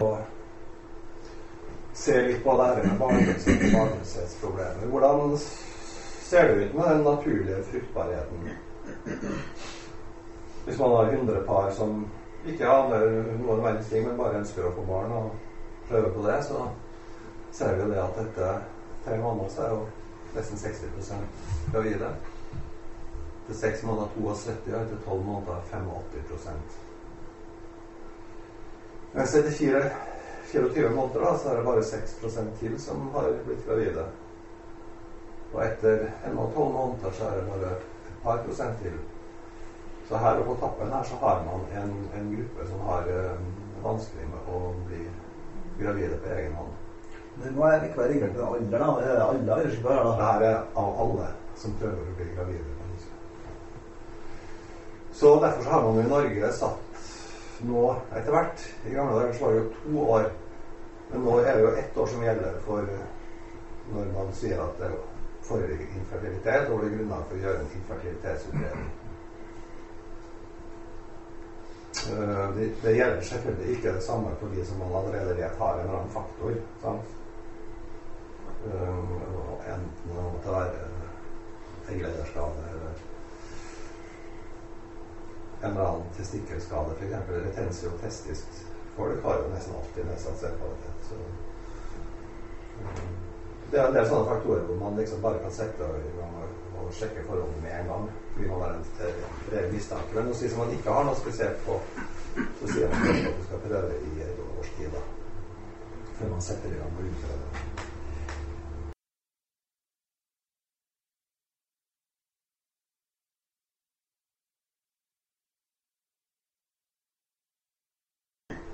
Og se litt på det her med barnløshetsproblemer. Hvordan ser det ut med den naturlige fruktbarheten? Hvis man har 100 par som ikke aner noen verdens ting, men bare ønsker å få barn og prøve på det, så ser vi det at dette tre måneder er jo nesten 60 gravide. Til seks måneder 72, og etter tolv måneder 85 Mens etter fire 24 måneder da, så er det bare 6% til som har blitt gravide. Og etter en og tolv måneder så er det bare et par prosent til. Så her og på tappen her så har man en, en gruppe som har um, vanskelig med å bli gravide på egen hånd. Men må jeg ikke være reglert med alder, da? Det er alle aldersgrupper? Det her er av alle som prøver å bli gravide. Så derfor så har man i Norge satt nå etter hvert I gamle dager var det jo to år. Men nå er det jo ett år som gjelder for når man sier at det foreligger infertilitet, og det er grunnlag for å gjøre en infertilitetsutredning. Uh, det, gjelder selvfølgelig ikke det samme for de som man allerede vet har en eller annen faktor. Sant? Uh, enten det måtte være egglederskade eller en eller annen testikkelskade, f.eks. Retensio testisk. Folk har jo nesten alltid nedsatt selvkvalitet. Så um, det er en del sånne faktorer hvor man liksom bare kan sette i gang og sjekke forholdene med en gang. Fordi man har en reell mistanke. Men hvis man ikke har noe spesielt på, så sier man at man skal prøve i et års tid. da, Før man setter i gang og utreder.